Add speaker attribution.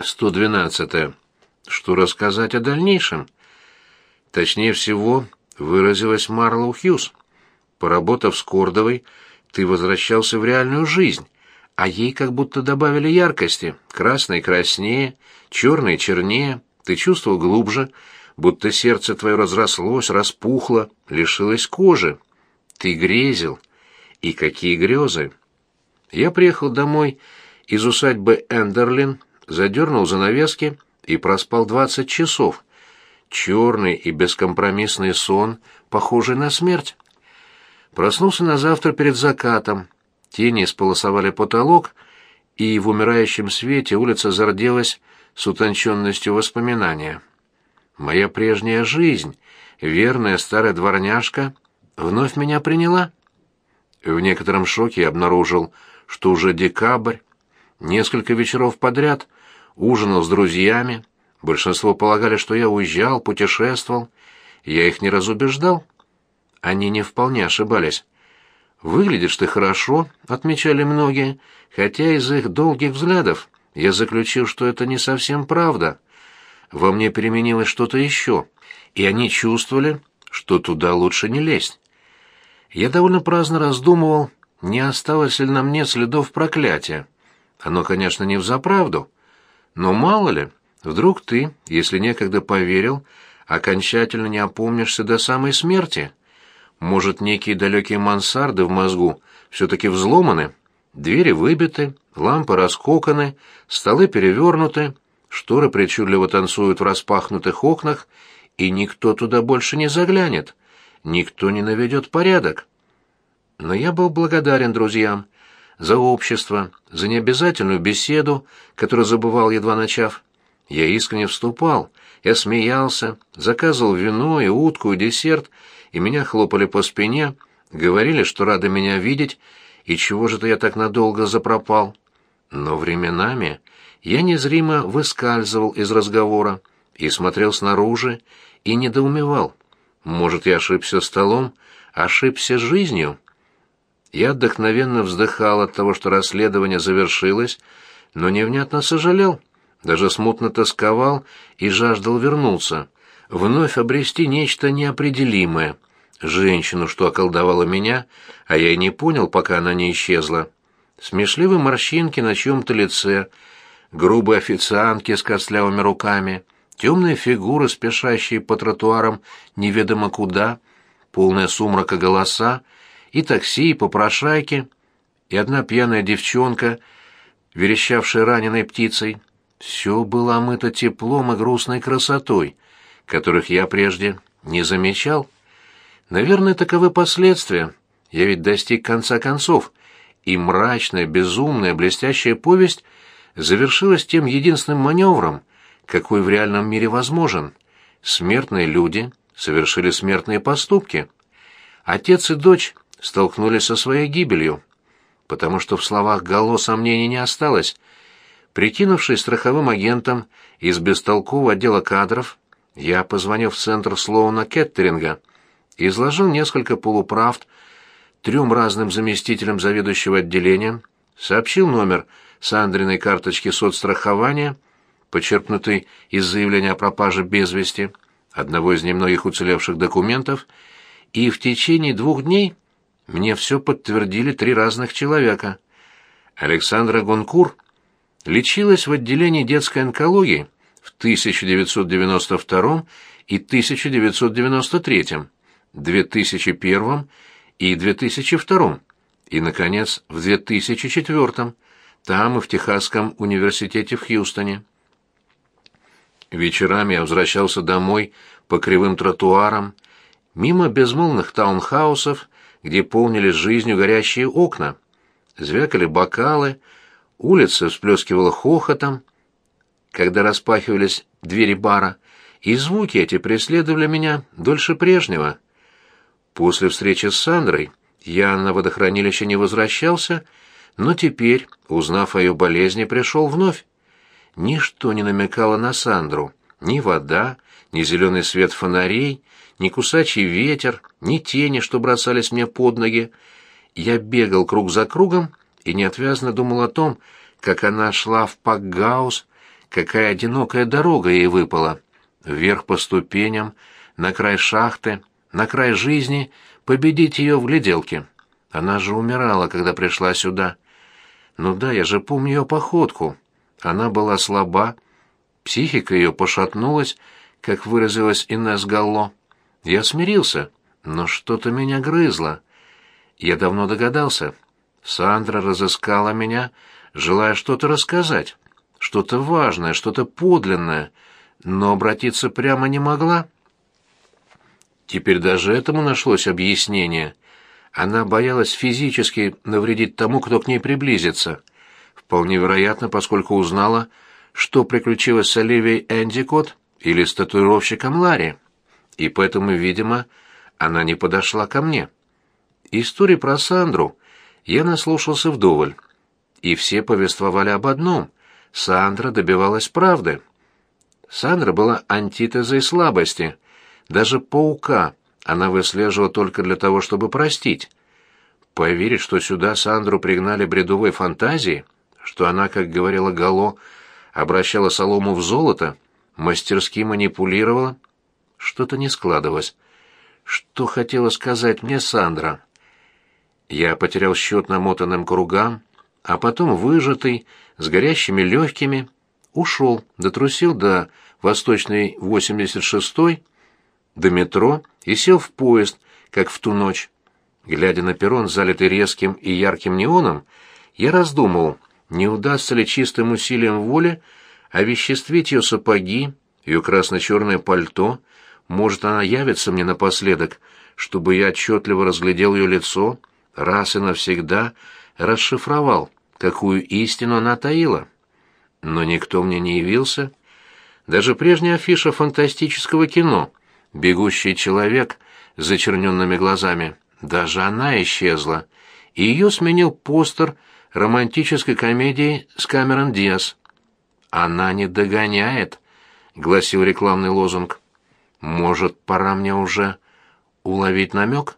Speaker 1: 112. Что рассказать о дальнейшем? Точнее всего, выразилась Марлоу Хьюз. Поработав с Кордовой, ты возвращался в реальную жизнь, а ей как будто добавили яркости. Красный краснее, черный чернее, ты чувствовал глубже, будто сердце твое разрослось, распухло, лишилось кожи. Ты грезил. И какие грезы! Я приехал домой из усадьбы Эндерлин, задернул занавески и проспал двадцать часов. Черный и бескомпромиссный сон, похожий на смерть. Проснулся на завтра перед закатом. Тени сполосовали потолок, и в умирающем свете улица зарделась с утонченностью воспоминания. Моя прежняя жизнь, верная старая дворняжка, вновь меня приняла. В некотором шоке я обнаружил, что уже декабрь, несколько вечеров подряд ужинал с друзьями, большинство полагали, что я уезжал, путешествовал, я их не разубеждал. Они не вполне ошибались. «Выглядишь ты хорошо», — отмечали многие, хотя из их долгих взглядов я заключил, что это не совсем правда. Во мне переменилось что-то еще, и они чувствовали, что туда лучше не лезть. Я довольно праздно раздумывал, не осталось ли на мне следов проклятия. Оно, конечно, не взаправду, но мало ли, вдруг ты, если некогда поверил, окончательно не опомнишься до самой смерти. Может, некие далекие мансарды в мозгу все-таки взломаны, двери выбиты, лампы раскоканы, столы перевернуты, шторы причудливо танцуют в распахнутых окнах, и никто туда больше не заглянет, никто не наведет порядок. Но я был благодарен друзьям за общество, за необязательную беседу, которую забывал, едва начав. Я искренне вступал, я смеялся, заказывал вино и утку, и десерт, и меня хлопали по спине, говорили, что рады меня видеть, и чего же-то я так надолго запропал. Но временами я незримо выскальзывал из разговора и смотрел снаружи и недоумевал. Может, я ошибся столом, ошибся жизнью? Я вдохновенно вздыхал от того, что расследование завершилось, но невнятно сожалел, даже смутно тосковал и жаждал вернуться, вновь обрести нечто неопределимое, женщину, что околдовала меня, а я и не понял, пока она не исчезла. Смешливые морщинки на чьем-то лице, грубые официантки с костлявыми руками, темные фигуры, спешащие по тротуарам неведомо куда, полная сумрака голоса, и такси, и попрошайки, и одна пьяная девчонка, верещавшая раненой птицей. Все было омыто теплом и грустной красотой, которых я прежде не замечал. Наверное, таковы последствия. Я ведь достиг конца концов, и мрачная, безумная, блестящая повесть завершилась тем единственным маневром, какой в реальном мире возможен. Смертные люди совершили смертные поступки. Отец и дочь столкнулись со своей гибелью, потому что в словах Гало сомнений не осталось. Прикинувшись страховым агентом из бестолкового отдела кадров, я позвонил в центр Слоуна Кеттеринга, изложил несколько полуправд трем разным заместителям заведующего отделением, сообщил номер Сандриной карточки соцстрахования, почерпнутый из заявления о пропаже без вести, одного из немногих уцелевших документов, и в течение двух дней мне все подтвердили три разных человека. Александра Гонкур лечилась в отделении детской онкологии в 1992 и 1993, 2001 и 2002, и, наконец, в 2004, там и в Техасском университете в Хьюстоне. Вечерами я возвращался домой по кривым тротуарам, мимо безмолвных таунхаусов где полнились жизнью горящие окна. Звякали бокалы, улица всплескивала хохотом, когда распахивались двери бара, и звуки эти преследовали меня дольше прежнего. После встречи с Сандрой я на водохранилище не возвращался, но теперь, узнав о ее болезни, пришел вновь. Ничто не намекало на Сандру, ни вода, ни зеленый свет фонарей, ни кусачий ветер, ни тени, что бросались мне под ноги. Я бегал круг за кругом и неотвязно думал о том, как она шла в Пакгаус, какая одинокая дорога ей выпала. Вверх по ступеням, на край шахты, на край жизни, победить ее в гляделке. Она же умирала, когда пришла сюда. Ну да, я же помню ее походку. Она была слаба, психика ее пошатнулась, как выразилась Инесс Галло. Я смирился, но что-то меня грызло. Я давно догадался. Сандра разыскала меня, желая что-то рассказать, что-то важное, что-то подлинное, но обратиться прямо не могла. Теперь даже этому нашлось объяснение. Она боялась физически навредить тому, кто к ней приблизится. Вполне вероятно, поскольку узнала, что приключилось с Оливией Эндикот или с татуировщиком Ларри. И поэтому, видимо, она не подошла ко мне. Истории про Сандру я наслушался вдоволь. И все повествовали об одном — Сандра добивалась правды. Сандра была антитезой слабости. Даже паука она выслеживала только для того, чтобы простить. Поверить, что сюда Сандру пригнали бредовой фантазии, что она, как говорила Гало, обращала солому в золото, мастерски манипулировала, что-то не складывалось. Что хотела сказать мне Сандра? Я потерял счет намотанным кругам, а потом выжатый, с горящими легкими, ушел, дотрусил до Восточной 86-й, до метро и сел в поезд, как в ту ночь. Глядя на перрон, залитый резким и ярким неоном, я раздумывал, не удастся ли чистым усилием воли овеществить ее сапоги, ее красно-черное пальто, может, она явится мне напоследок, чтобы я отчетливо разглядел ее лицо, раз и навсегда расшифровал, какую истину она таила. Но никто мне не явился. Даже прежняя афиша фантастического кино «Бегущий человек» с зачерненными глазами, даже она исчезла, и ее сменил постер романтической комедии с Камерон Диас. «Она не догоняет», — гласил рекламный лозунг. «Может, пора мне уже уловить намек?»